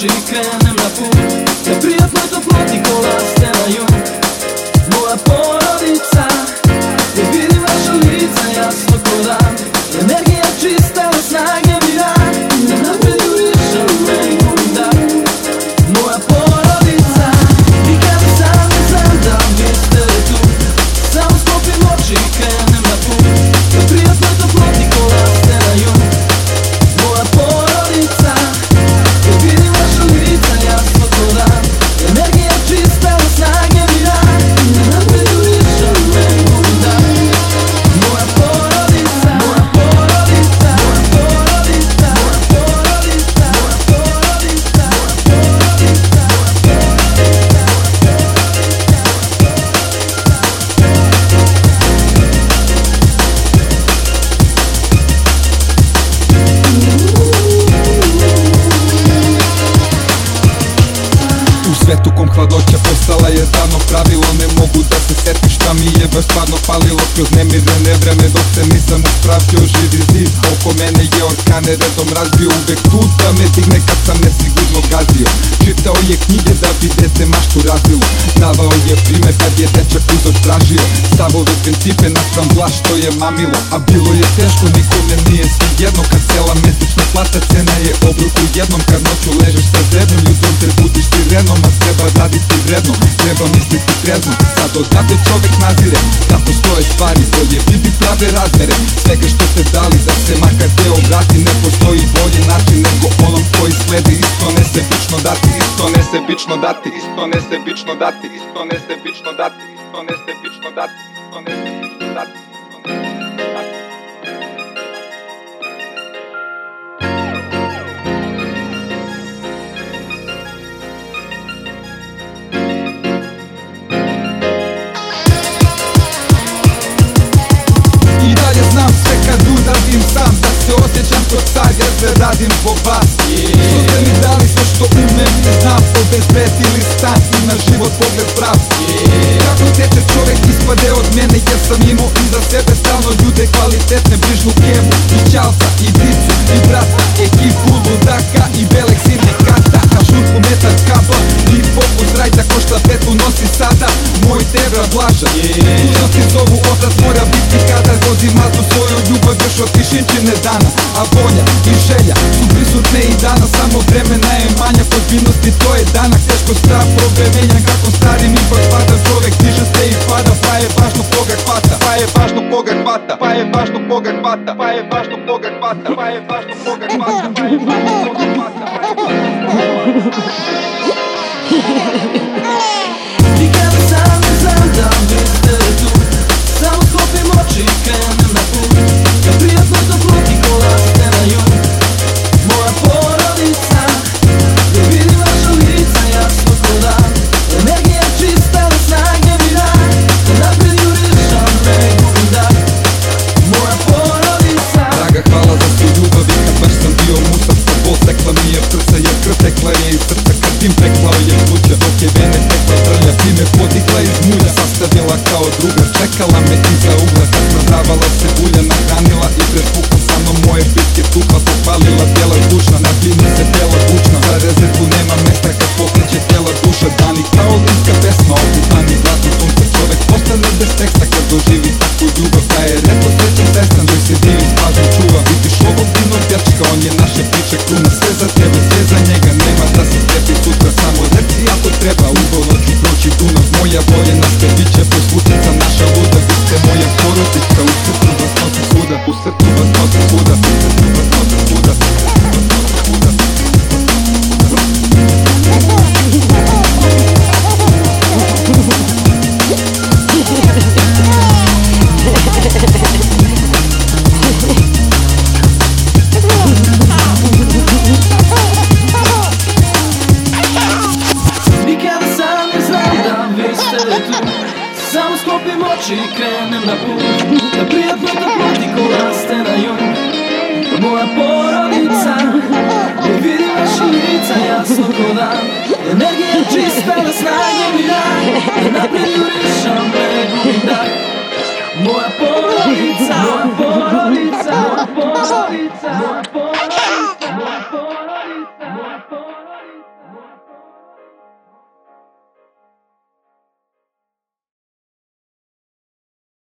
Ти кренем на пут Да пријатно топлоти кола колас postala je davno pravilo Ne mogu da se setim šta mi je baš stvarno falilo Kroz nemirene vreme dok se nisam uspravio Živi zid oko mene je orkane redom razbio. Uvek tu da me digne kad sam nesigurno gazio. Čitao je knjige da bi dete maštu razvilo Davao je primer kad je dečak uzor tražio. Stavove principe naspram zla što je mamilo. A bilo je teško, nikome nije sve jedno Kad cela mesečna plata cena je obruku jednom. Kad noću ležeš sa zrednom, jutrom te budiš sirenom A treba raditi vredno, treba misliti trezno Sad odavde čovek nazire da postoje stvari koje vidi prave razmere Svega što ste dali da se makar deo vrati Ne postoji bolji način nego onom koji sledi. Isto nesebično dati, isto nesebično dati Isto nesebično dati, isto nesebično dati Isto nesebično dati, isto nesebično dati Isto nesebično dati radim zbog vas. Što ste mi dali sve što umem i znam Obezbedili stan i na život pogled prav. Kako teče čovek ispade od mene Jer sam imao iza sebe stalno ljude kvalitetne Brižnu kemu i ćalca i светло носи сата Мој тебе блажа. Што си зову отас мора бити када Годи мазу своју љубов Веш отишиќе не дана. А воња и желја су присутне и дана Само време времена е мања Подбиности то е данак Тешко страх обремења Како ми ипак пада. Зовек тиша се и пада Па е важно кога хвата Па е важно кога хвата Па е важно кога хвата Па е важно кога хвата Па е важно кога хвата Па е важно кога хвата Па е важно кога хвата. Izlaiž muļas, astabi lakau drugas čekalam i krenem na put Na prijatno toploti kola ste na jug Moja porodica Ne vidim vaša lica jasno ko dan Energija čista da snage mi da. Pred jurišom me da. Moja porodica, moja porodica, moja porodica, moja porodica